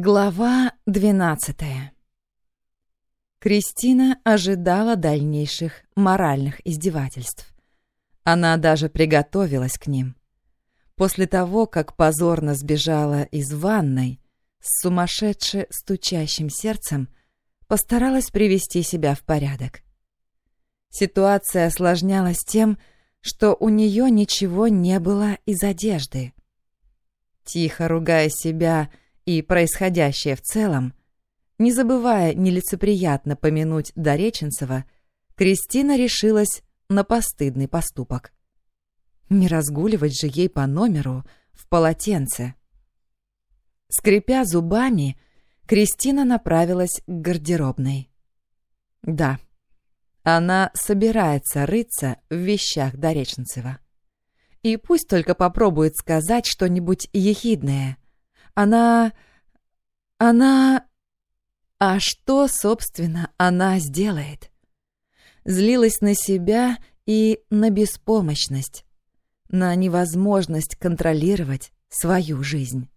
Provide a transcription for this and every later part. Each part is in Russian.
Глава двенадцатая Кристина ожидала дальнейших моральных издевательств. Она даже приготовилась к ним. После того, как позорно сбежала из ванной, с сумасшедше стучащим сердцем, постаралась привести себя в порядок. Ситуация осложнялась тем, что у нее ничего не было из одежды. Тихо ругая себя, и происходящее в целом, не забывая нелицеприятно помянуть Дореченцева, Кристина решилась на постыдный поступок. Не разгуливать же ей по номеру в полотенце. Скрипя зубами, Кристина направилась к гардеробной. Да, она собирается рыться в вещах Дореченцева. И пусть только попробует сказать что-нибудь ехидное — она... она... А что, собственно, она сделает? Злилась на себя и на беспомощность, на невозможность контролировать свою жизнь.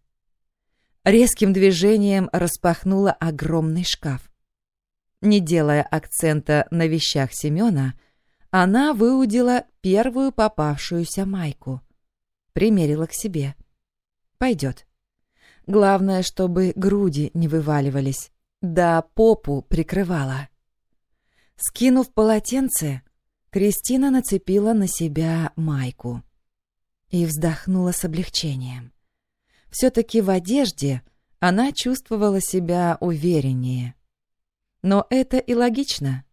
Резким движением распахнула огромный шкаф. Не делая акцента на вещах Семена, она выудила первую попавшуюся майку. Примерила к себе. Пойдет. Главное, чтобы груди не вываливались, да попу прикрывала. Скинув полотенце, Кристина нацепила на себя майку и вздохнула с облегчением. Все-таки в одежде она чувствовала себя увереннее. Но это и логично.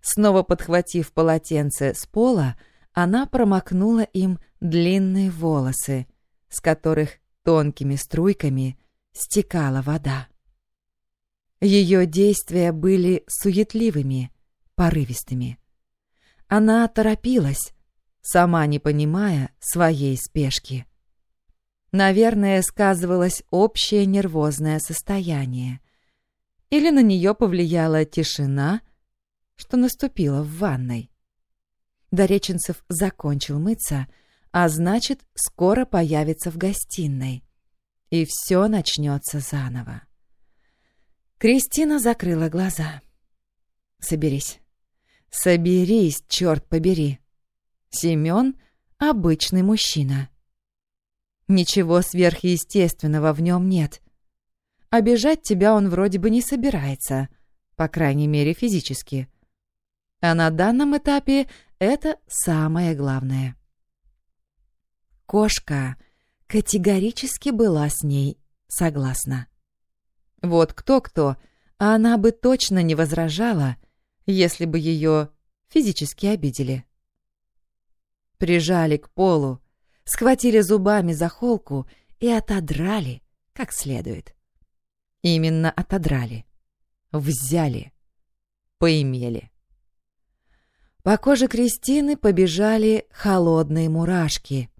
Снова подхватив полотенце с пола, она промокнула им длинные волосы, с которых Тонкими струйками стекала вода. Ее действия были суетливыми, порывистыми. Она торопилась, сама не понимая своей спешки. Наверное, сказывалось общее нервозное состояние. Или на нее повлияла тишина, что наступила в ванной. Дореченцев закончил мыться, а значит, скоро появится в гостиной. И все начнется заново. Кристина закрыла глаза. «Соберись. Соберись, черт побери. Семен — обычный мужчина. Ничего сверхъестественного в нем нет. Обижать тебя он вроде бы не собирается, по крайней мере физически. А на данном этапе это самое главное. Кошка категорически была с ней согласна. Вот кто-кто, а она бы точно не возражала, если бы ее физически обидели. Прижали к полу, схватили зубами за холку и отодрали как следует. Именно отодрали, взяли, поимели. По коже Кристины побежали холодные мурашки —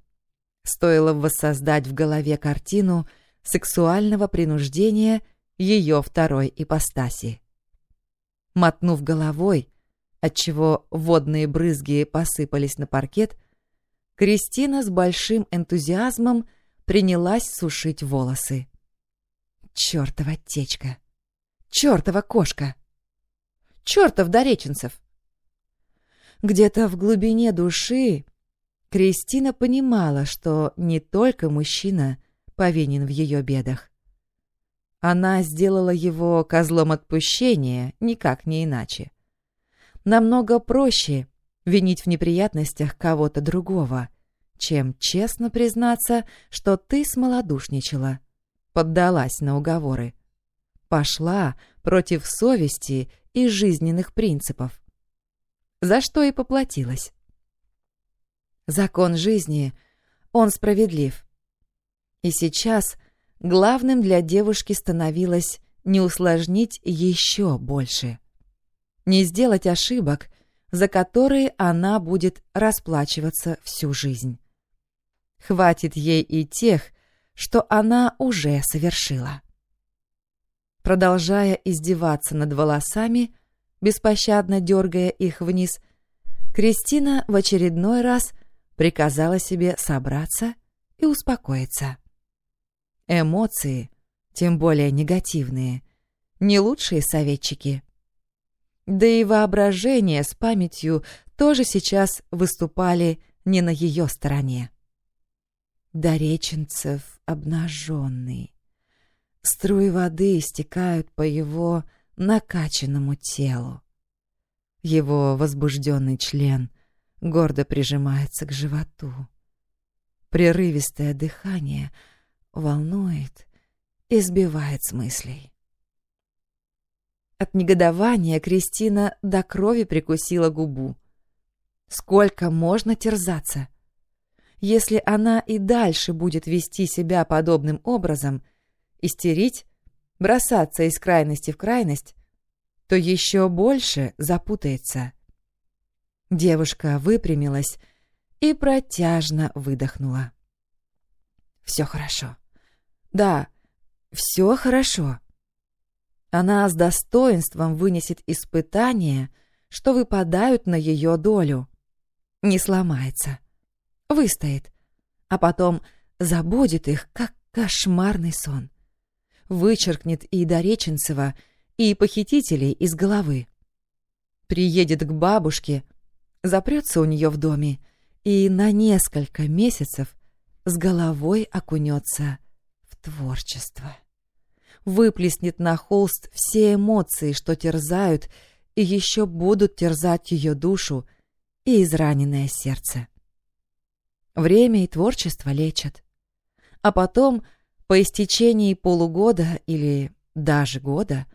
Стоило воссоздать в голове картину сексуального принуждения ее второй ипостаси. Мотнув головой, отчего водные брызги посыпались на паркет, Кристина с большим энтузиазмом принялась сушить волосы. Чёртова течка! Чёртова кошка! Чёртов Дореченцев! Где-то в глубине души Кристина понимала, что не только мужчина повинен в ее бедах. Она сделала его козлом отпущения, никак не иначе. Намного проще винить в неприятностях кого-то другого, чем честно признаться, что ты смолодушничала, поддалась на уговоры, пошла против совести и жизненных принципов. За что и поплатилась. Закон жизни, он справедлив. И сейчас главным для девушки становилось не усложнить еще больше. Не сделать ошибок, за которые она будет расплачиваться всю жизнь. Хватит ей и тех, что она уже совершила. Продолжая издеваться над волосами, беспощадно дергая их вниз, Кристина в очередной раз – приказала себе собраться и успокоиться. Эмоции тем более негативные, не лучшие советчики. Да и воображение с памятью тоже сейчас выступали не на ее стороне. Дореченцев обнаженный. Струи воды стекают по его накачанному телу. Его возбужденный член гордо прижимается к животу. Прерывистое дыхание волнует и сбивает с мыслей. От негодования Кристина до крови прикусила губу. Сколько можно терзаться? Если она и дальше будет вести себя подобным образом, истерить, бросаться из крайности в крайность, то еще больше запутается. Девушка выпрямилась и протяжно выдохнула. «Все хорошо. Да, все хорошо». Она с достоинством вынесет испытания, что выпадают на ее долю. Не сломается. Выстоит. А потом забудет их, как кошмарный сон. Вычеркнет и Дореченцева, и похитителей из головы. Приедет к бабушке, запрется у нее в доме и на несколько месяцев с головой окунется в творчество выплеснет на холст все эмоции, что терзают и еще будут терзать ее душу и израненное сердце. Время и творчество лечат. А потом, по истечении полугода или даже года,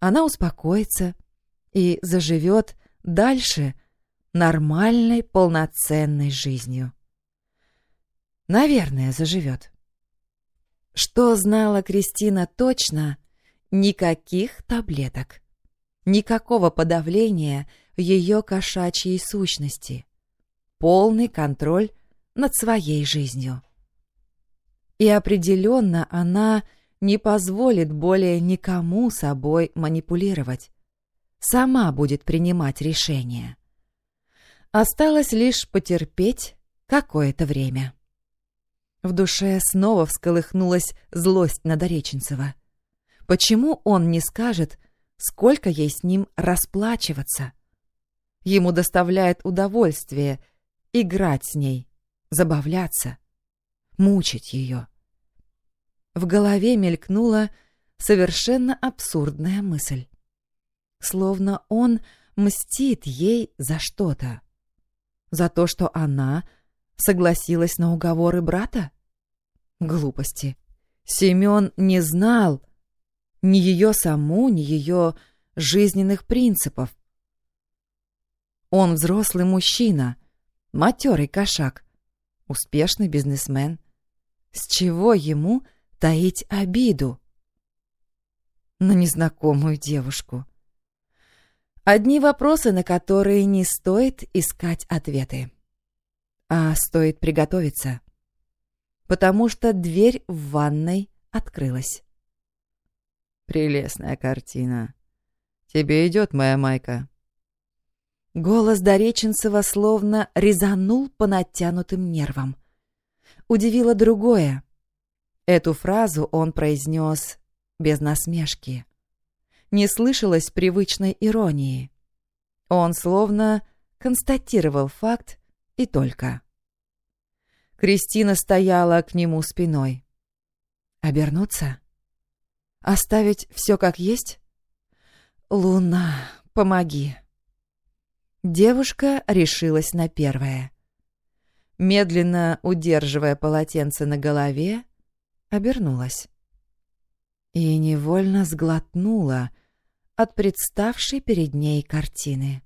она успокоится и заживет дальше нормальной полноценной жизнью. Наверное, заживет. Что знала Кристина точно? Никаких таблеток. Никакого подавления ее кошачьей сущности. Полный контроль над своей жизнью. И определенно она не позволит более никому собой манипулировать. Сама будет принимать решения. Осталось лишь потерпеть какое-то время. В душе снова всколыхнулась злость на Дореченцева. Почему он не скажет, сколько ей с ним расплачиваться? Ему доставляет удовольствие играть с ней, забавляться, мучить ее. В голове мелькнула совершенно абсурдная мысль. Словно он мстит ей за что-то. За то, что она согласилась на уговоры брата? Глупости. Семен не знал ни ее саму, ни ее жизненных принципов. Он взрослый мужчина, матерый кошак, успешный бизнесмен. С чего ему таить обиду? На незнакомую девушку. Одни вопросы, на которые не стоит искать ответы а стоит приготовиться, потому что дверь в ванной открылась. «Прелестная картина. Тебе идет моя майка». Голос Дореченцева словно резанул по натянутым нервам. Удивило другое. Эту фразу он произнес без насмешки. Не слышалось привычной иронии. Он словно констатировал факт, и только. Кристина стояла к нему спиной. Обернуться? Оставить все как есть? Луна, помоги. Девушка решилась на первое. Медленно удерживая полотенце на голове, обернулась. И невольно сглотнула от представшей перед ней картины.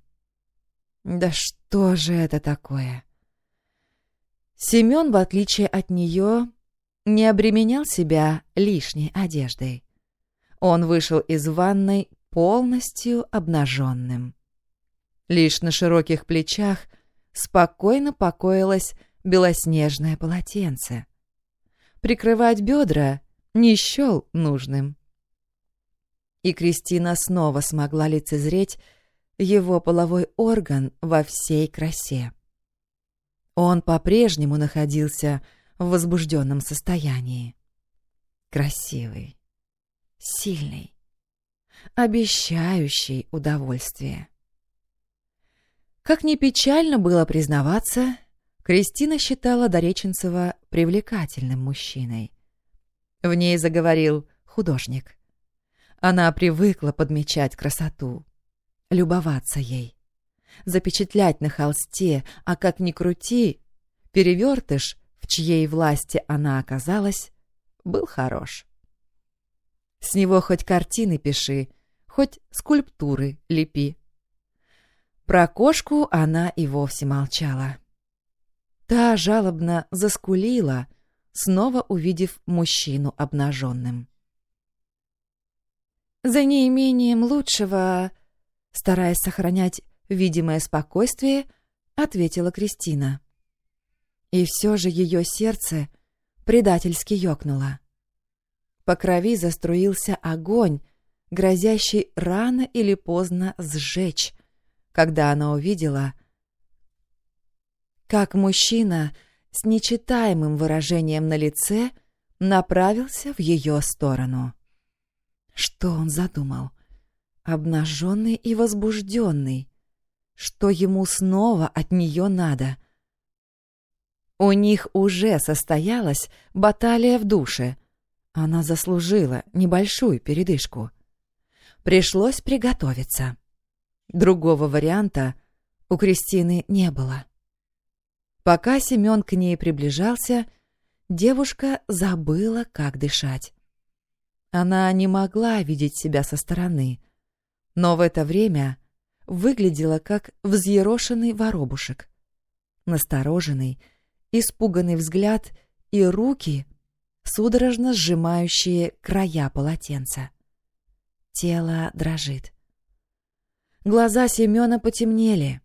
Да что же это такое? Семен, в отличие от нее, не обременял себя лишней одеждой. Он вышел из ванной полностью обнаженным. Лишь на широких плечах спокойно покоилось белоснежное полотенце. Прикрывать бедра не счел нужным. И Кристина снова смогла лицезреть его половой орган во всей красе. Он по-прежнему находился в возбужденном состоянии. Красивый, сильный, обещающий удовольствие. Как ни печально было признаваться, Кристина считала Дореченцева привлекательным мужчиной. В ней заговорил художник. Она привыкла подмечать красоту, любоваться ей, запечатлять на холсте, а как ни крути, перевертыш, в чьей власти она оказалась, был хорош. С него хоть картины пиши, хоть скульптуры лепи. Про кошку она и вовсе молчала. Та жалобно заскулила, снова увидев мужчину обнаженным. За неимением лучшего, стараясь сохранять видимое спокойствие, ответила Кристина. И все же ее сердце предательски ёкнуло. По крови заструился огонь, грозящий рано или поздно сжечь, когда она увидела, как мужчина с нечитаемым выражением на лице направился в ее сторону. Что он задумал? Обнаженный и возбужденный. Что ему снова от нее надо? У них уже состоялась баталия в душе. Она заслужила небольшую передышку. Пришлось приготовиться. Другого варианта у Кристины не было. Пока Семен к ней приближался, девушка забыла, как дышать. Она не могла видеть себя со стороны, но в это время выглядела как взъерошенный воробушек. Настороженный, испуганный взгляд и руки, судорожно сжимающие края полотенца. Тело дрожит. Глаза Семена потемнели.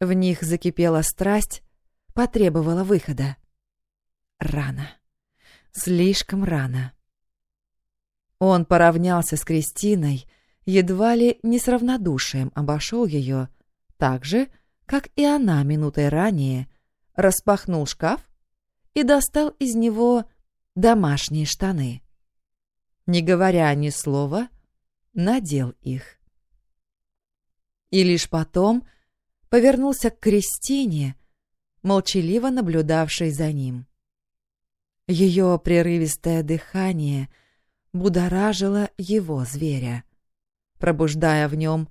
В них закипела страсть, потребовала выхода. Рано. Слишком рано. Он поравнялся с Кристиной, едва ли не с равнодушием обошел ее, так же, как и она минутой ранее, распахнул шкаф и достал из него домашние штаны. Не говоря ни слова, надел их. И лишь потом повернулся к Кристине, молчаливо наблюдавшей за ним. Ее прерывистое дыхание — будоражило его зверя, пробуждая в нем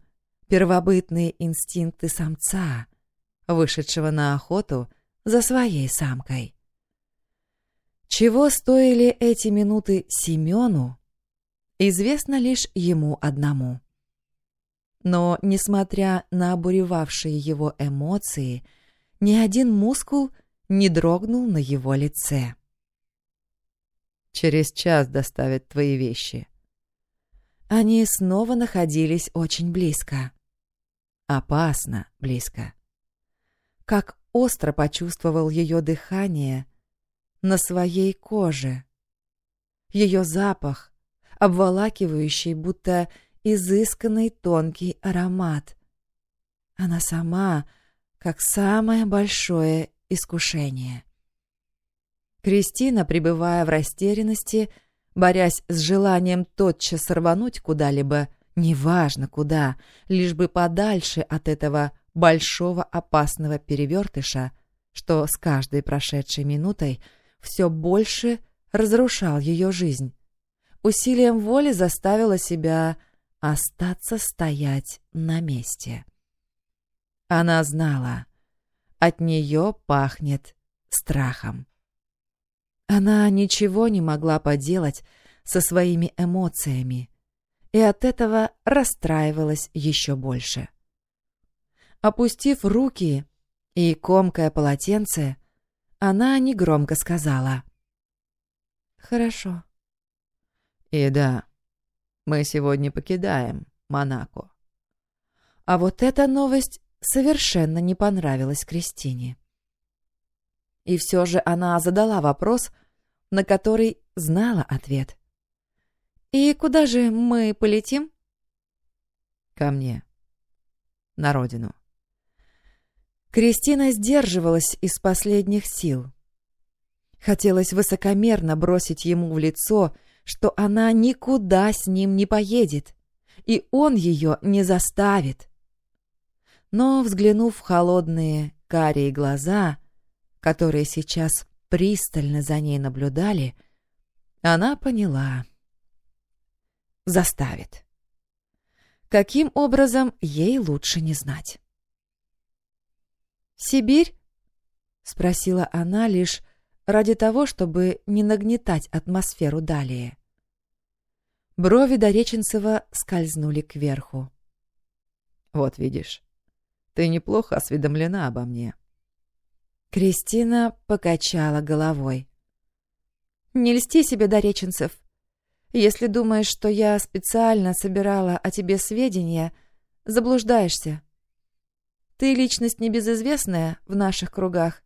первобытные инстинкты самца, вышедшего на охоту за своей самкой. Чего стоили эти минуты Семену, известно лишь ему одному. Но, несмотря на обуревавшие его эмоции, ни один мускул не дрогнул на его лице. Через час доставят твои вещи». Они снова находились очень близко. Опасно близко. Как остро почувствовал ее дыхание на своей коже. Ее запах, обволакивающий, будто изысканный тонкий аромат. Она сама, как самое большое искушение. Кристина, пребывая в растерянности, борясь с желанием тотчас рвануть куда-либо, неважно куда, лишь бы подальше от этого большого опасного перевертыша, что с каждой прошедшей минутой все больше разрушал ее жизнь. Усилием воли заставила себя остаться стоять на месте. Она знала, от нее пахнет страхом. Она ничего не могла поделать со своими эмоциями и от этого расстраивалась еще больше. Опустив руки и комкая полотенце, она негромко сказала «Хорошо». «И да, мы сегодня покидаем Монако». А вот эта новость совершенно не понравилась Кристине. И все же она задала вопрос, на который знала ответ. «И куда же мы полетим?» «Ко мне. На родину». Кристина сдерживалась из последних сил. Хотелось высокомерно бросить ему в лицо, что она никуда с ним не поедет, и он ее не заставит. Но, взглянув в холодные карие глаза, которые сейчас пристально за ней наблюдали, она поняла. Заставит. Каким образом, ей лучше не знать. «Сибирь?» — спросила она лишь ради того, чтобы не нагнетать атмосферу далее. Брови Дореченцева скользнули кверху. «Вот видишь, ты неплохо осведомлена обо мне». Кристина покачала головой. «Не льсти себе, Дореченцев. Если думаешь, что я специально собирала о тебе сведения, заблуждаешься. Ты личность небезызвестная в наших кругах,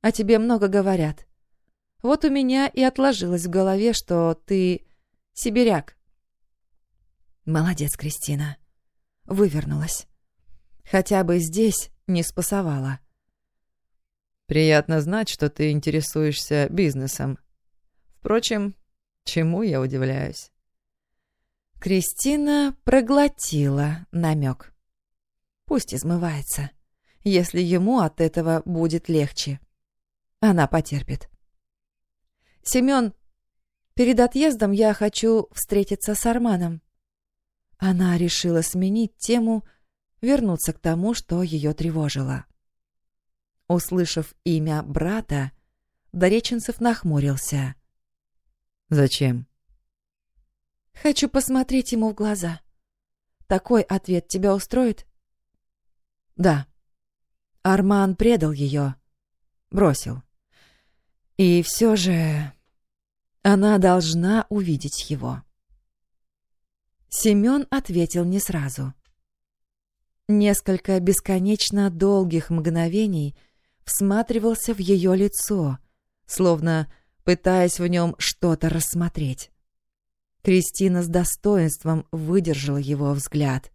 о тебе много говорят. Вот у меня и отложилось в голове, что ты сибиряк. Молодец, Кристина. Вывернулась. Хотя бы здесь не спасовала. Приятно знать, что ты интересуешься бизнесом. Впрочем, чему я удивляюсь? Кристина проглотила намек. Пусть измывается, если ему от этого будет легче. Она потерпит. Семен, перед отъездом я хочу встретиться с Арманом. Она решила сменить тему, вернуться к тому, что ее тревожило. Услышав имя брата, Дореченцев нахмурился. «Зачем?» «Хочу посмотреть ему в глаза. Такой ответ тебя устроит?» Да. Арман предал ее. Бросил. И все же она должна увидеть его. Семен ответил не сразу. Несколько бесконечно долгих мгновений всматривался в ее лицо, словно пытаясь в нем что-то рассмотреть. Кристина с достоинством выдержала его взгляд.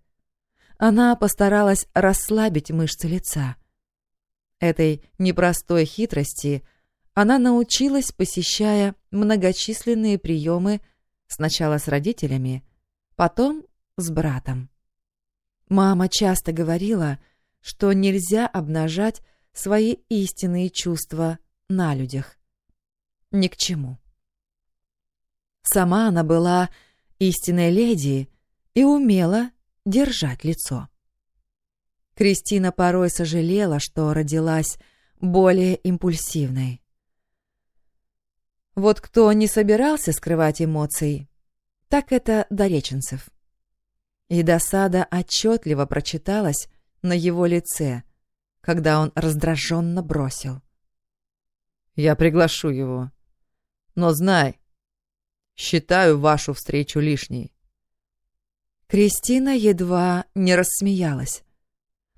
Она постаралась расслабить мышцы лица. Этой непростой хитрости она научилась, посещая многочисленные приемы сначала с родителями, потом с братом. Мама часто говорила, что нельзя обнажать свои истинные чувства на людях. Ни к чему. Сама она была истинной леди и умела держать лицо. Кристина порой сожалела, что родилась более импульсивной. Вот кто не собирался скрывать эмоций, так это Дореченцев. И досада отчетливо прочиталась на его лице, когда он раздраженно бросил. «Я приглашу его. Но знай, считаю вашу встречу лишней. Кристина едва не рассмеялась.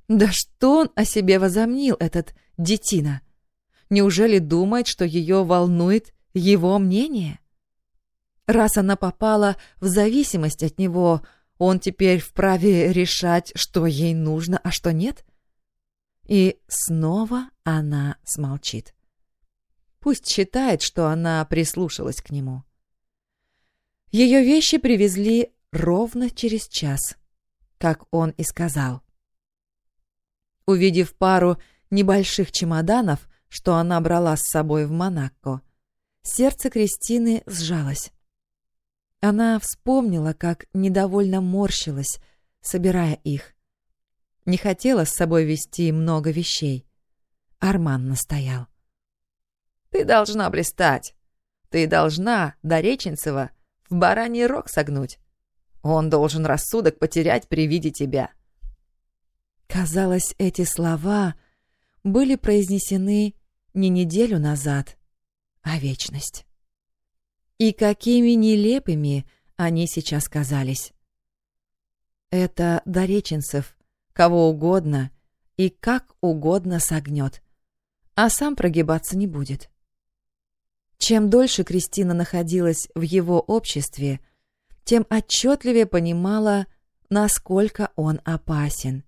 Да что он о себе возомнил, этот детина? Неужели думает, что ее волнует его мнение? Раз она попала в зависимость от него, он теперь вправе решать, что ей нужно, а что нет? И снова она смолчит. Пусть считает, что она прислушалась к нему. Ее вещи привезли ровно через час, как он и сказал. Увидев пару небольших чемоданов, что она брала с собой в Монако, сердце Кристины сжалось. Она вспомнила, как недовольно морщилась, собирая их. Не хотела с собой вести много вещей. Арман настоял. «Ты должна блистать. Ты должна, Дореченцева, в бараний рог согнуть. Он должен рассудок потерять при виде тебя. Казалось, эти слова были произнесены не неделю назад, а вечность. И какими нелепыми они сейчас казались. Это Дореченцев кого угодно и как угодно согнет, а сам прогибаться не будет. Чем дольше Кристина находилась в его обществе, тем отчетливее понимала, насколько он опасен.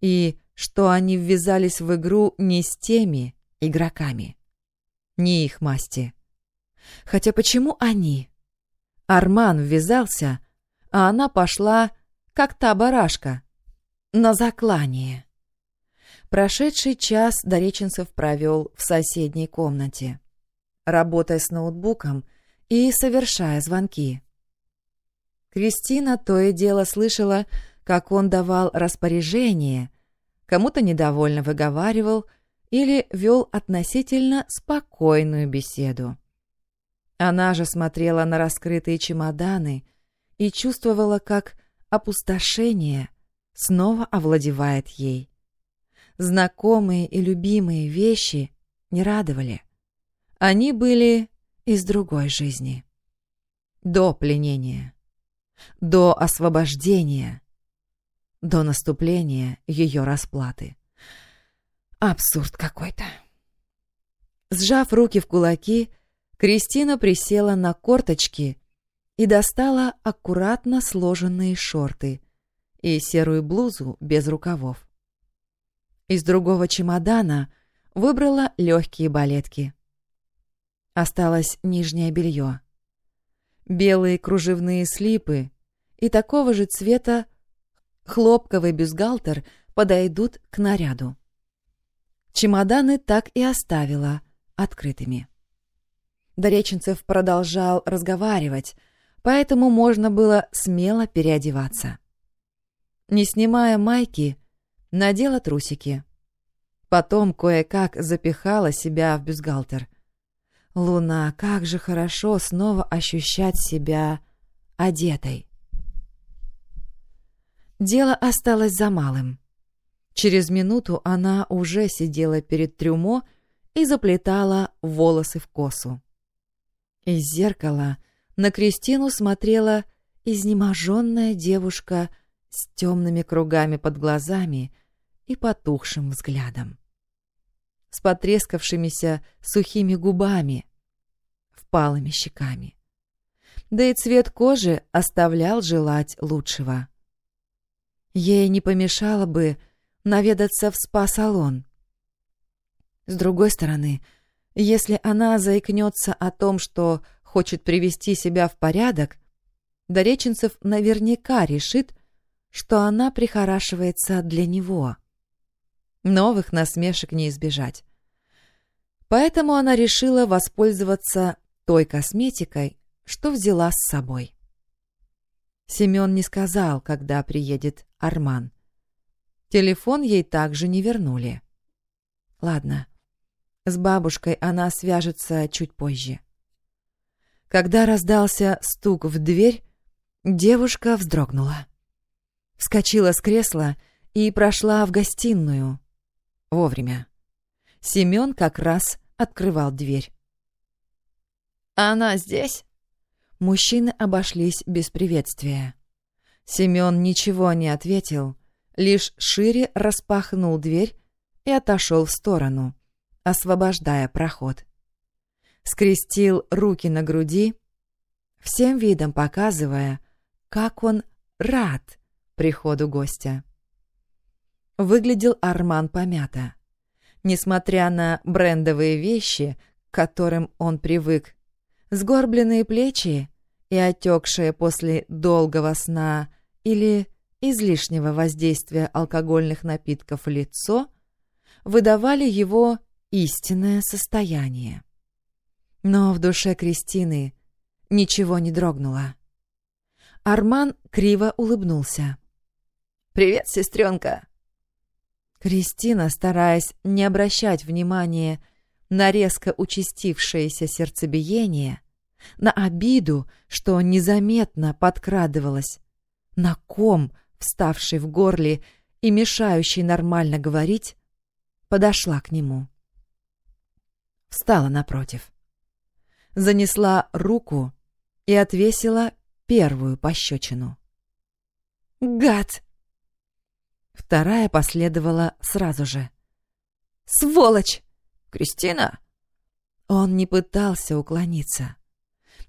И что они ввязались в игру не с теми игроками, не их масти. Хотя почему они? Арман ввязался, а она пошла, как та барашка, на заклание. Прошедший час Дореченцев провел в соседней комнате, работая с ноутбуком и совершая звонки. Кристина то и дело слышала, как он давал распоряжение, кому-то недовольно выговаривал или вел относительно спокойную беседу. Она же смотрела на раскрытые чемоданы и чувствовала, как опустошение снова овладевает ей. Знакомые и любимые вещи не радовали. Они были из другой жизни. До пленения. До освобождения. До наступления ее расплаты. Абсурд какой-то. Сжав руки в кулаки, Кристина присела на корточки и достала аккуратно сложенные шорты и серую блузу без рукавов. Из другого чемодана выбрала легкие балетки. Осталось нижнее белье. Белые кружевные слипы и такого же цвета хлопковый бюстгальтер подойдут к наряду. Чемоданы так и оставила открытыми. Дореченцев продолжал разговаривать, поэтому можно было смело переодеваться. Не снимая майки, надела трусики. Потом кое-как запихала себя в бюстгальтер. Луна, как же хорошо снова ощущать себя одетой. Дело осталось за малым. Через минуту она уже сидела перед трюмо и заплетала волосы в косу. Из зеркала на Кристину смотрела изнеможенная девушка с темными кругами под глазами и потухшим взглядом. С потрескавшимися сухими губами, впалыми щеками. Да и цвет кожи оставлял желать лучшего. Ей не помешало бы наведаться в спа-салон. С другой стороны, если она заикнется о том, что хочет привести себя в порядок, Дореченцев наверняка решит, что она прихорашивается для него. Новых насмешек не избежать. Поэтому она решила воспользоваться той косметикой, что взяла с собой. Семен не сказал, когда приедет Арман. Телефон ей также не вернули. Ладно, с бабушкой она свяжется чуть позже. Когда раздался стук в дверь, девушка вздрогнула. Вскочила с кресла и прошла в гостиную. Вовремя. Семен как раз открывал дверь. «Она здесь?» Мужчины обошлись без приветствия. Семен ничего не ответил, лишь шире распахнул дверь и отошел в сторону, освобождая проход. Скрестил руки на груди, всем видом показывая, как он рад приходу гостя. Выглядел Арман помято. Несмотря на брендовые вещи, к которым он привык, сгорбленные плечи и отекшие после долгого сна или излишнего воздействия алкогольных напитков лицо выдавали его истинное состояние. Но в душе Кристины ничего не дрогнуло. Арман криво улыбнулся. «Привет, сестренка!» Кристина, стараясь не обращать внимания на резко участившееся сердцебиение, на обиду, что незаметно подкрадывалась, на ком, вставший в горле и мешающий нормально говорить, подошла к нему. Встала напротив. Занесла руку и отвесила первую пощечину. «Гад!» Вторая последовала сразу же. «Сволочь! Кристина!» Он не пытался уклониться,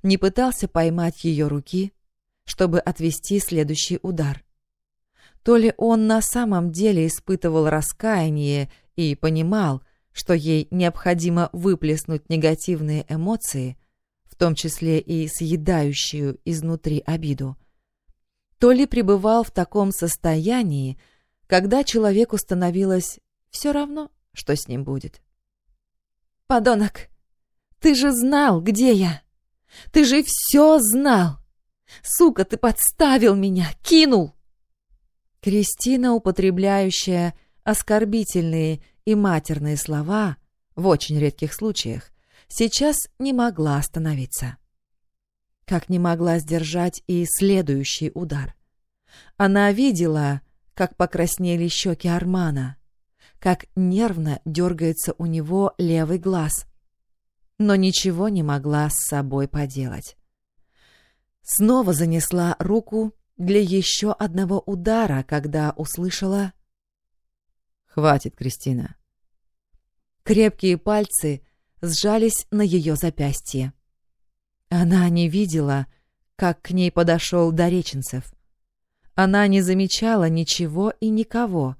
не пытался поймать ее руки, чтобы отвести следующий удар. То ли он на самом деле испытывал раскаяние и понимал, что ей необходимо выплеснуть негативные эмоции, в том числе и съедающую изнутри обиду, то ли пребывал в таком состоянии, когда человеку становилось все равно, что с ним будет. «Подонок, ты же знал, где я! Ты же все знал! Сука, ты подставил меня, кинул!» Кристина, употребляющая оскорбительные и матерные слова, в очень редких случаях, сейчас не могла остановиться. Как не могла сдержать и следующий удар. Она видела, как покраснели щеки Армана, как нервно дергается у него левый глаз, но ничего не могла с собой поделать. Снова занесла руку для еще одного удара, когда услышала «Хватит, Кристина». Крепкие пальцы сжались на ее запястье. Она не видела, как к ней подошел Дореченцев. Она не замечала ничего и никого,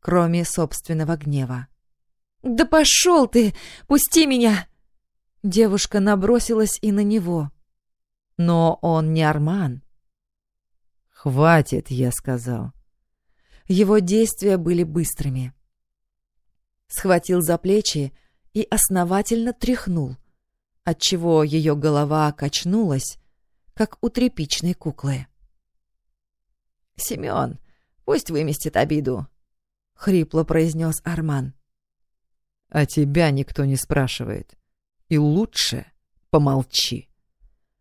кроме собственного гнева. «Да пошел ты! Пусти меня!» Девушка набросилась и на него. Но он не Арман. «Хватит», — я сказал. Его действия были быстрыми. Схватил за плечи и основательно тряхнул, отчего ее голова качнулась, как у тряпичной куклы. «Семен, пусть выместит обиду», — хрипло произнес Арман. «А тебя никто не спрашивает. И лучше помолчи».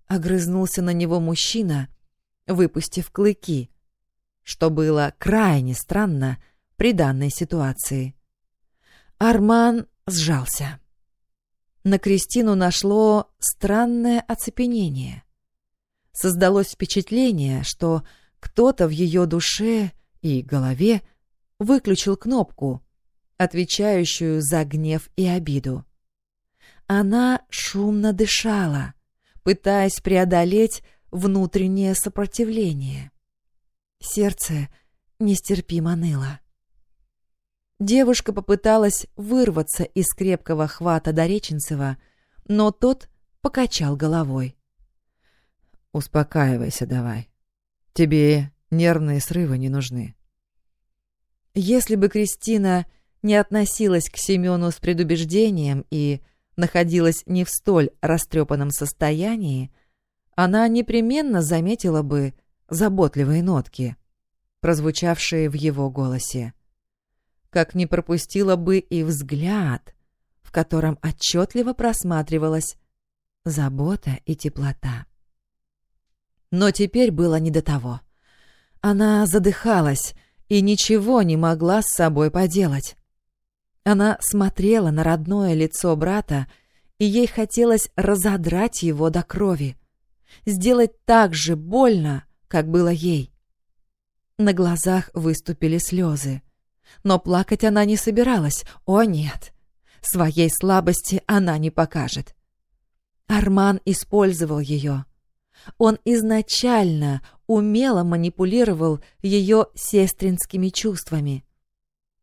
Огрызнулся на него мужчина, выпустив клыки, что было крайне странно при данной ситуации. Арман сжался. На Кристину нашло странное оцепенение. Создалось впечатление, что кто-то в ее душе и голове выключил кнопку, отвечающую за гнев и обиду. Она шумно дышала, пытаясь преодолеть внутреннее сопротивление. Сердце нестерпимо ныло. Девушка попыталась вырваться из крепкого хвата Дореченцева, но тот покачал головой. «Успокаивайся давай. Тебе нервные срывы не нужны». Если бы Кристина не относилась к Семену с предубеждением и находилась не в столь растрепанном состоянии, она непременно заметила бы заботливые нотки, прозвучавшие в его голосе. Как не пропустила бы и взгляд, в котором отчетливо просматривалась забота и теплота. Но теперь было не до того. Она задыхалась и ничего не могла с собой поделать. Она смотрела на родное лицо брата, и ей хотелось разодрать его до крови сделать так же больно, как было ей. На глазах выступили слезы. Но плакать она не собиралась. О, нет! Своей слабости она не покажет. Арман использовал ее. Он изначально умело манипулировал ее сестринскими чувствами.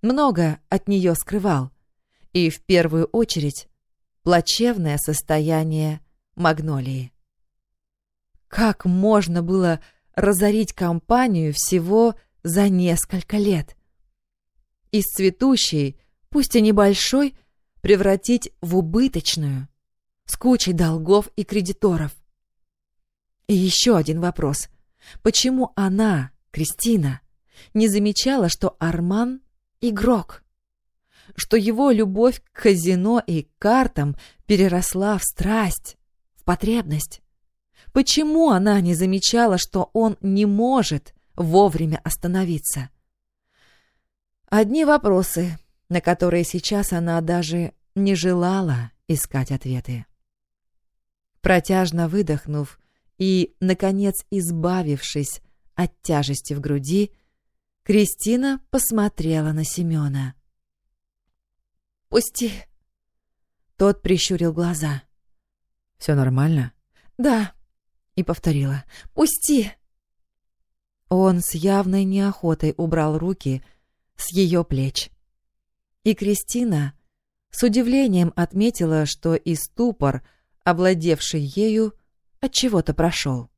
Много от нее скрывал. И в первую очередь плачевное состояние Магнолии. Как можно было разорить компанию всего за несколько лет? Из цветущей, пусть и небольшой, превратить в убыточную, с кучей долгов и кредиторов. И еще один вопрос. Почему она, Кристина, не замечала, что Арман — игрок? Что его любовь к казино и картам переросла в страсть, в потребность? Почему она не замечала, что он не может вовремя остановиться? Одни вопросы, на которые сейчас она даже не желала искать ответы. Протяжно выдохнув и, наконец, избавившись от тяжести в груди, Кристина посмотрела на Семена. «Пусти!» Тот прищурил глаза. «Все нормально?» «Да», и повторила «Пусти!». Он с явной неохотой убрал руки с ее плеч. И Кристина с удивлением отметила, что и ступор, овладевший ею, от чего то прошел.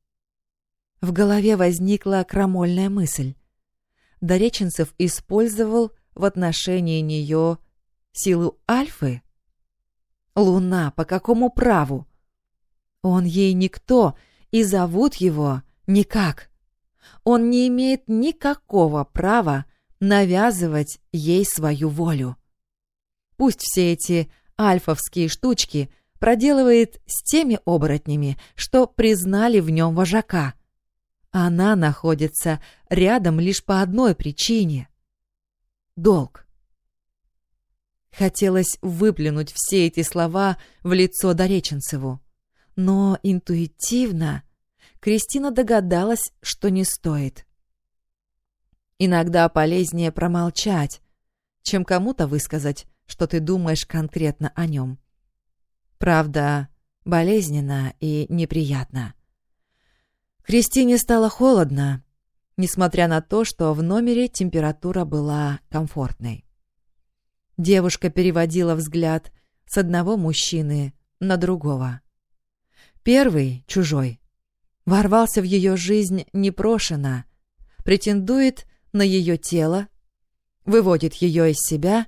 В голове возникла крамольная мысль. Дореченцев использовал в отношении нее силу Альфы? Луна, по какому праву? Он ей никто, и зовут его никак. Он не имеет никакого права навязывать ей свою волю. Пусть все эти альфовские штучки проделывает с теми оборотнями, что признали в нем вожака. Она находится рядом лишь по одной причине — долг. Хотелось выплюнуть все эти слова в лицо Дореченцеву, но интуитивно Кристина догадалась, что не стоит. Иногда полезнее промолчать, чем кому-то высказать, что ты думаешь конкретно о нем. Правда, болезненно и неприятно. Кристине стало холодно, несмотря на то, что в номере температура была комфортной. Девушка переводила взгляд с одного мужчины на другого. Первый, чужой, ворвался в ее жизнь непрошено, претендует на ее тело, выводит ее из себя,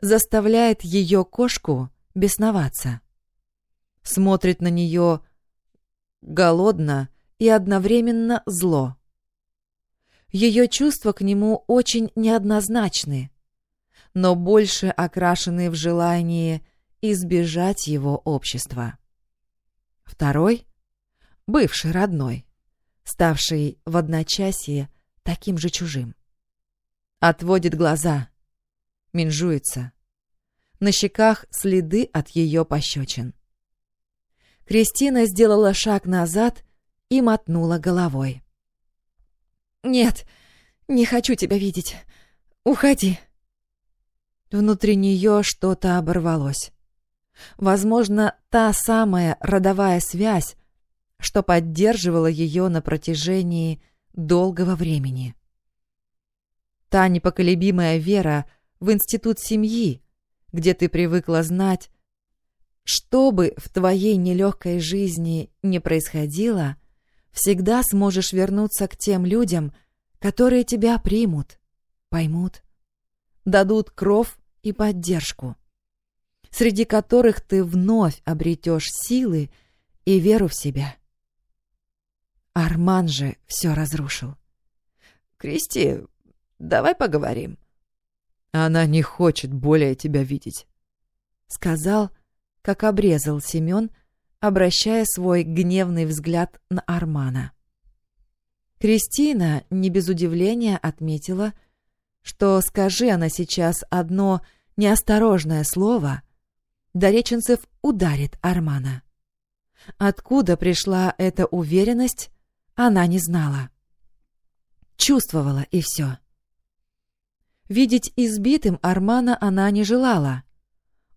заставляет ее кошку бесноваться. Смотрит на нее голодно и одновременно зло. Ее чувства к нему очень неоднозначны, но больше окрашены в желании избежать его общества. Второй — бывший родной, ставший в одночасье таким же чужим. Отводит глаза, минжуется. На щеках следы от ее пощечин. Кристина сделала шаг назад и мотнула головой. «Нет, не хочу тебя видеть. Уходи». Внутри нее что-то оборвалось. Возможно, та самая родовая связь, что поддерживала ее на протяжении долгого времени. Та непоколебимая вера в институт семьи, где ты привыкла знать, что бы в твоей нелегкой жизни не происходило, всегда сможешь вернуться к тем людям, которые тебя примут, поймут, дадут кров и поддержку, среди которых ты вновь обретешь силы и веру в себя. Арман же все разрушил. «Кристи, давай поговорим». «Она не хочет более тебя видеть», — сказал, как обрезал Семен, обращая свой гневный взгляд на Армана. Кристина не без удивления отметила, что скажи она сейчас одно неосторожное слово, Дореченцев ударит Армана. Откуда пришла эта уверенность, она не знала. Чувствовала и все. Видеть избитым Армана она не желала.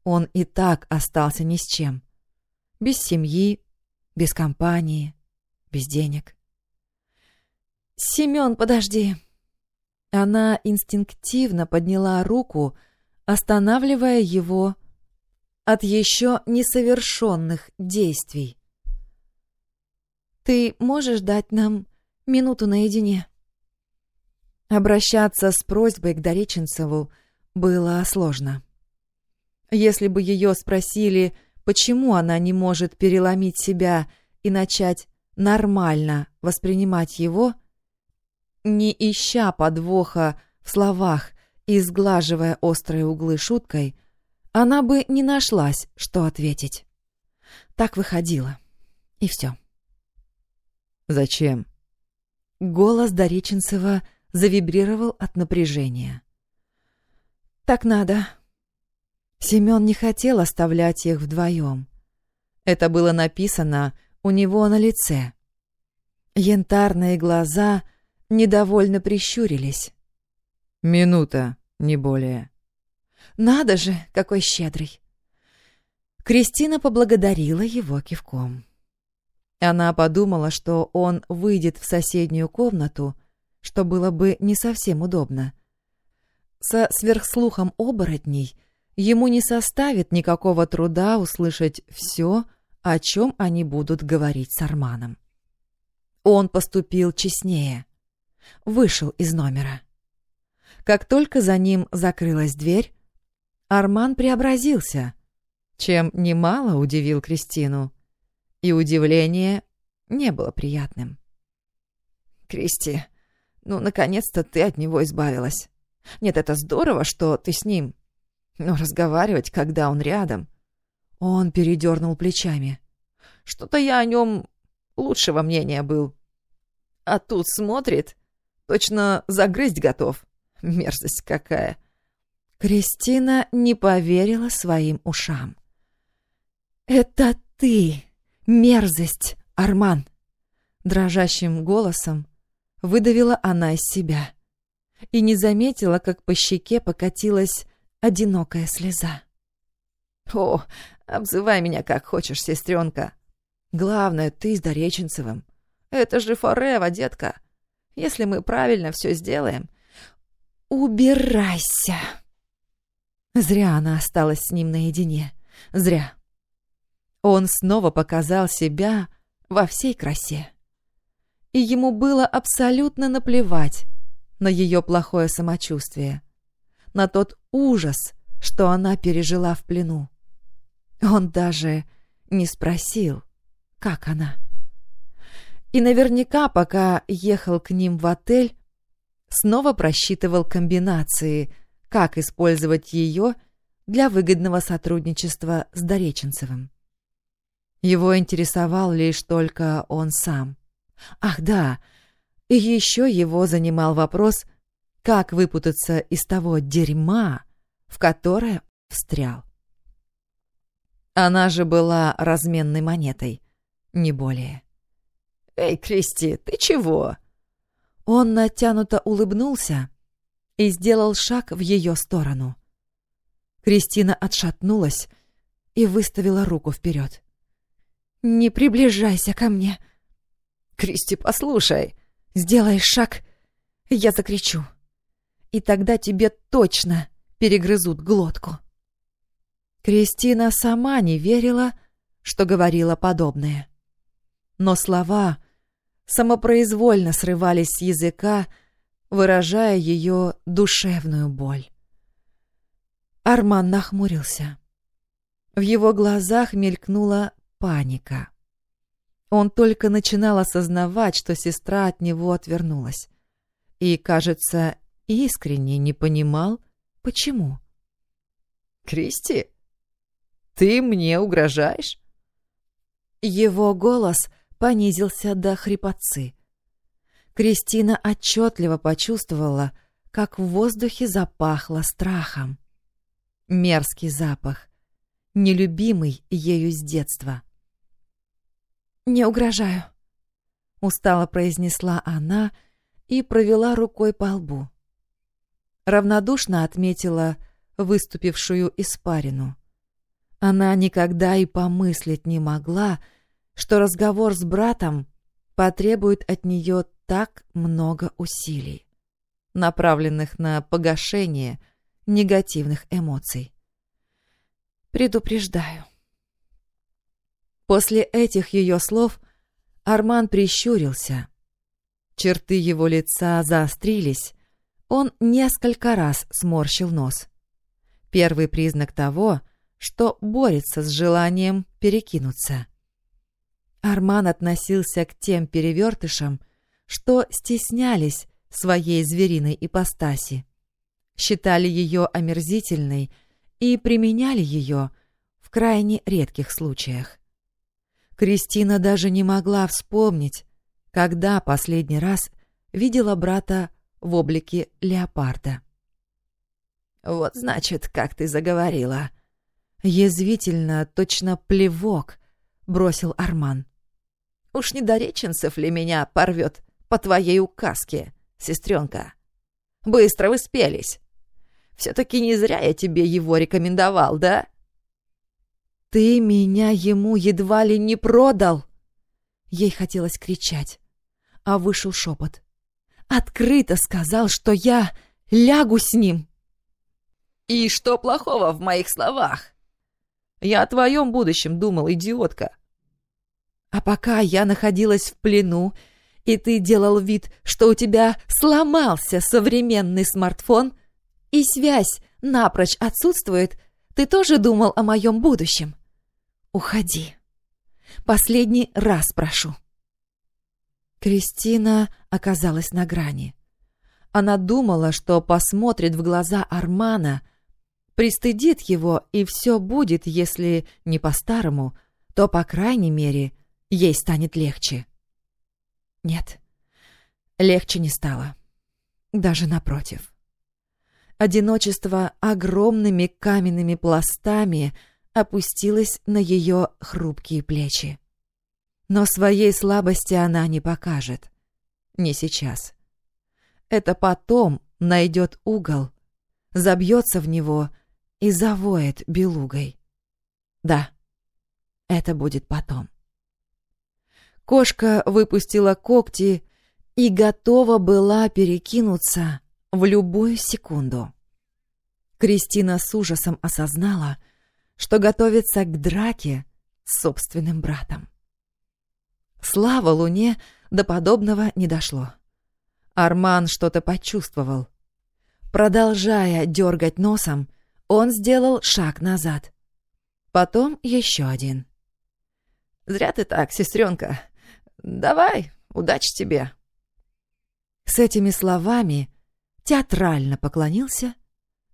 Он и так остался ни с чем. Без семьи, без компании, без денег. «Семен, подожди!» Она инстинктивно подняла руку, останавливая его от еще несовершенных действий. «Ты можешь дать нам минуту наедине?» Обращаться с просьбой к Дореченцеву было сложно. Если бы ее спросили, почему она не может переломить себя и начать нормально воспринимать его, не ища подвоха в словах и сглаживая острые углы шуткой, она бы не нашлась, что ответить. Так выходило. И все. «Зачем?» Голос Дореченцева завибрировал от напряжения. «Так надо». Семен не хотел оставлять их вдвоем. Это было написано у него на лице. Янтарные глаза недовольно прищурились. «Минута, не более». «Надо же, какой щедрый!» Кристина поблагодарила его кивком. Она подумала, что он выйдет в соседнюю комнату, что было бы не совсем удобно. Со сверхслухом оборотней ему не составит никакого труда услышать все, о чем они будут говорить с Арманом. Он поступил честнее. Вышел из номера. Как только за ним закрылась дверь, Арман преобразился, чем немало удивил Кристину. И удивление не было приятным. «Кристи, ну, наконец-то ты от него избавилась. Нет, это здорово, что ты с ним. Но разговаривать, когда он рядом...» Он передернул плечами. «Что-то я о нем лучшего мнения был. А тут смотрит, точно загрызть готов. Мерзость какая!» Кристина не поверила своим ушам. «Это ты, мерзость, Арман!» Дрожащим голосом выдавила она из себя и не заметила, как по щеке покатилась одинокая слеза. «О, обзывай меня как хочешь, сестренка. Главное, ты с Дореченцевым. Это же форева, детка. Если мы правильно все сделаем...» «Убирайся!» Зря она осталась с ним наедине. Зря. Он снова показал себя во всей красе. И ему было абсолютно наплевать на ее плохое самочувствие, на тот ужас, что она пережила в плену. Он даже не спросил, как она. И наверняка, пока ехал к ним в отель, снова просчитывал комбинации, как использовать ее для выгодного сотрудничества с Дореченцевым. Его интересовал лишь только он сам. Ах да, и еще его занимал вопрос, как выпутаться из того дерьма, в которое встрял. Она же была разменной монетой, не более. «Эй, Кристи, ты чего?» Он натянуто улыбнулся и сделал шаг в ее сторону. Кристина отшатнулась и выставила руку вперед. «Не приближайся ко мне!» «Кристи, послушай!» «Сделаешь шаг, я закричу. И тогда тебе точно перегрызут глотку». Кристина сама не верила, что говорила подобное. Но слова самопроизвольно срывались с языка, выражая ее душевную боль. Арман нахмурился. В его глазах мелькнула паника. Он только начинал осознавать, что сестра от него отвернулась. И, кажется, искренне не понимал, почему. «Кристи?» Ты мне угрожаешь?» Его голос понизился до хрипотцы. Кристина отчетливо почувствовала, как в воздухе запахло страхом. Мерзкий запах, нелюбимый ею с детства. «Не угрожаю», — устало произнесла она и провела рукой по лбу. Равнодушно отметила выступившую испарину. Она никогда и помыслить не могла, что разговор с братом потребует от нее так много усилий, направленных на погашение негативных эмоций. Предупреждаю. После этих ее слов Арман прищурился. Черты его лица заострились, он несколько раз сморщил нос. Первый признак того — что борется с желанием перекинуться. Арман относился к тем перевертышам, что стеснялись своей звериной ипостаси, считали ее омерзительной и применяли ее в крайне редких случаях. Кристина даже не могла вспомнить, когда последний раз видела брата в облике леопарда. «Вот значит, как ты заговорила», Язвительно, точно плевок, бросил Арман. «Уж не Дореченцев ли меня порвет по твоей указке, сестренка? Быстро вы спелись. Все-таки не зря я тебе его рекомендовал, да?» «Ты меня ему едва ли не продал!» Ей хотелось кричать, а вышел шепот. «Открыто сказал, что я лягу с ним!» «И что плохого в моих словах?» Я о твоем будущем думал, идиотка. А пока я находилась в плену, и ты делал вид, что у тебя сломался современный смартфон, и связь напрочь отсутствует, ты тоже думал о моем будущем? Уходи. Последний раз прошу. Кристина оказалась на грани. Она думала, что посмотрит в глаза Армана, пристыдит его, и все будет, если не по-старому, то, по крайней мере, ей станет легче. Нет, легче не стало. Даже напротив. Одиночество огромными каменными пластами опустилось на ее хрупкие плечи. Но своей слабости она не покажет. Не сейчас. Это потом найдет угол, забьется в него и завоет белугой. Да, это будет потом. Кошка выпустила когти и готова была перекинуться в любую секунду. Кристина с ужасом осознала, что готовится к драке с собственным братом. Слава Луне до подобного не дошло. Арман что-то почувствовал. Продолжая дергать носом, он сделал шаг назад. Потом еще один. «Зря ты так, сестренка. Давай, удачи тебе». С этими словами театрально поклонился,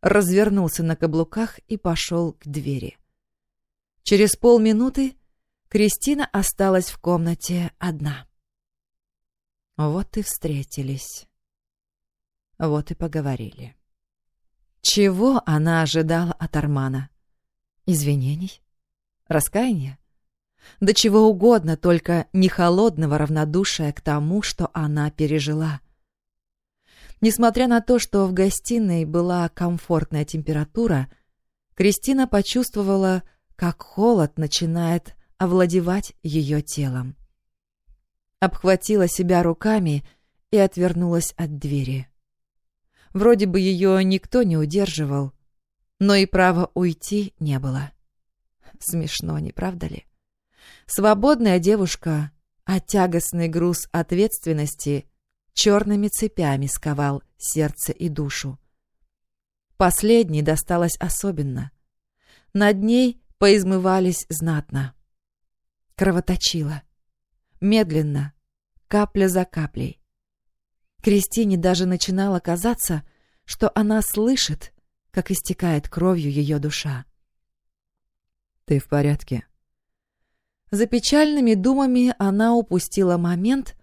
развернулся на каблуках и пошел к двери. Через полминуты Кристина осталась в комнате одна. Вот и встретились. Вот и поговорили. Чего она ожидала от Армана? Извинений? Раскаяния? Да чего угодно, только не холодного равнодушия к тому, что она пережила. Несмотря на то, что в гостиной была комфортная температура, Кристина почувствовала, как холод начинает овладевать ее телом обхватила себя руками и отвернулась от двери. Вроде бы ее никто не удерживал, но и права уйти не было. Смешно, не правда ли? Свободная девушка, а тягостный груз ответственности черными цепями сковал сердце и душу. Последней досталось особенно. Над ней поизмывались знатно. Кровоточила медленно, капля за каплей. Кристине даже начинало казаться, что она слышит, как истекает кровью ее душа. «Ты в порядке?» За печальными думами она упустила момент,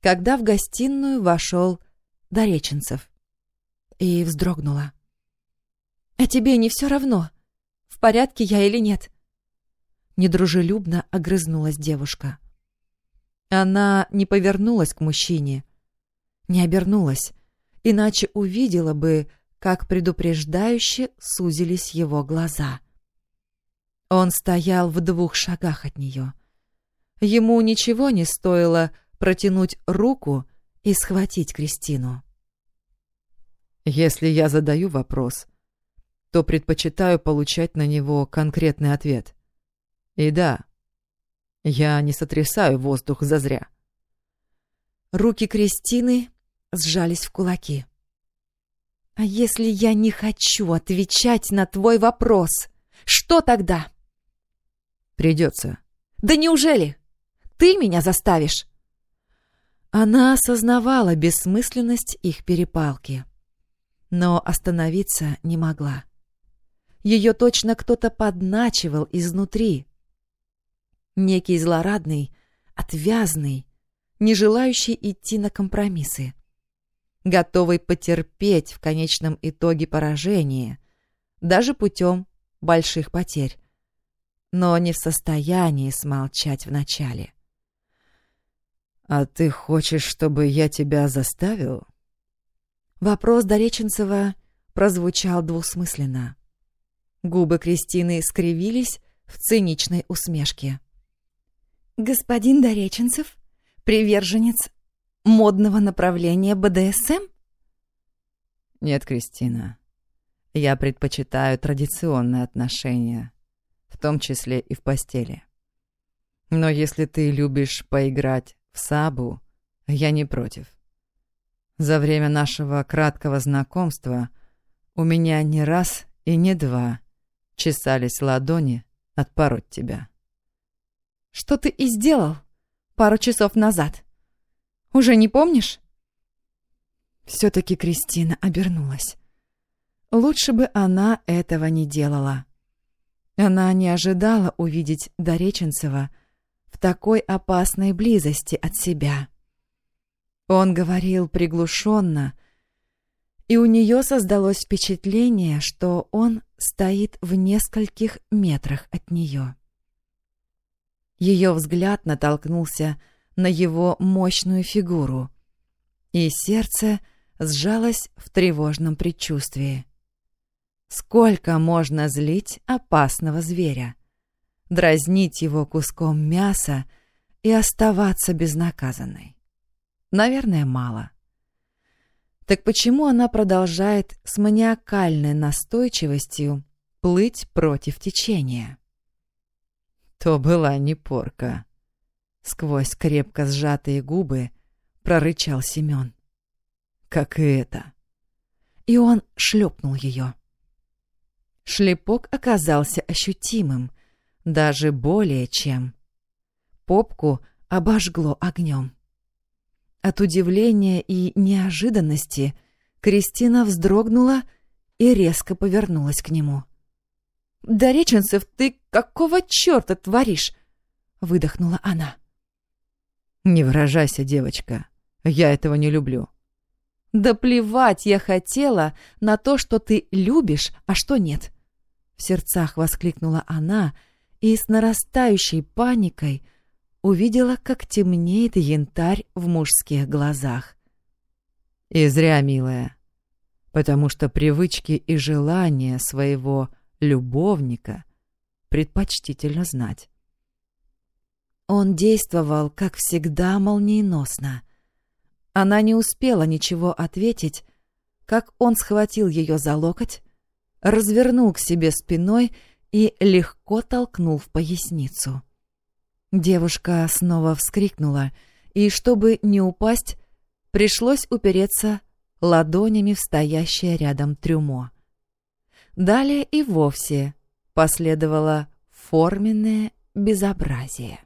когда в гостиную вошел Дореченцев и вздрогнула. «А тебе не все равно, в порядке я или нет?» Недружелюбно огрызнулась девушка. Она не повернулась к мужчине, не обернулась, иначе увидела бы, как предупреждающе сузились его глаза. Он стоял в двух шагах от нее. Ему ничего не стоило протянуть руку и схватить Кристину. «Если я задаю вопрос, то предпочитаю получать на него конкретный ответ. И да, я не сотрясаю воздух зазря. Руки Кристины сжались в кулаки. «А если я не хочу отвечать на твой вопрос, что тогда?» «Придется». «Да неужели? Ты меня заставишь?» Она осознавала бессмысленность их перепалки, но остановиться не могла. Ее точно кто-то подначивал изнутри, некий злорадный, отвязный, не желающий идти на компромиссы, готовый потерпеть в конечном итоге поражение, даже путем больших потерь, но не в состоянии смолчать вначале. «А ты хочешь, чтобы я тебя заставил?» Вопрос Дореченцева прозвучал двусмысленно. Губы Кристины скривились в циничной усмешке. «Господин Дореченцев, приверженец модного направления БДСМ?» «Нет, Кристина. Я предпочитаю традиционные отношения, в том числе и в постели. Но если ты любишь поиграть в сабу, я не против. За время нашего краткого знакомства у меня не раз и не два чесались ладони отпороть тебя. Что ты и сделал пару часов назад? Уже не помнишь? Все-таки Кристина обернулась. Лучше бы она этого не делала. Она не ожидала увидеть Дореченцева в такой опасной близости от себя. Он говорил приглушенно, и у нее создалось впечатление, что он стоит в нескольких метрах от нее. Ее взгляд натолкнулся на его мощную фигуру, и сердце сжалось в тревожном предчувствии. Сколько можно злить опасного зверя? Дразнить его куском мяса и оставаться безнаказанной? Наверное, мало. Так почему она продолжает с маниакальной настойчивостью плыть против течения? То была не порка. Сквозь крепко сжатые губы прорычал Семен. Как и это. И он шлепнул ее. Шлепок оказался ощутимым, даже более чем. Попку обожгло огнем. От удивления и неожиданности Кристина вздрогнула и резко повернулась к нему. «Да, Реченцев, ты какого черта творишь?» — выдохнула она. «Не выражайся, девочка. Я этого не люблю». «Да плевать я хотела на то, что ты любишь, а что нет. В сердцах воскликнула она и с нарастающей паникой увидела, как темнеет янтарь в мужских глазах. «И зря, милая, потому что привычки и желания своего любовника предпочтительно знать». Он действовал, как всегда, молниеносно. Она не успела ничего ответить, как он схватил ее за локоть, развернул к себе спиной и легко толкнул в поясницу. Девушка снова вскрикнула, и, чтобы не упасть, пришлось упереться ладонями в стоящее рядом трюмо. Далее и вовсе последовало форменное безобразие.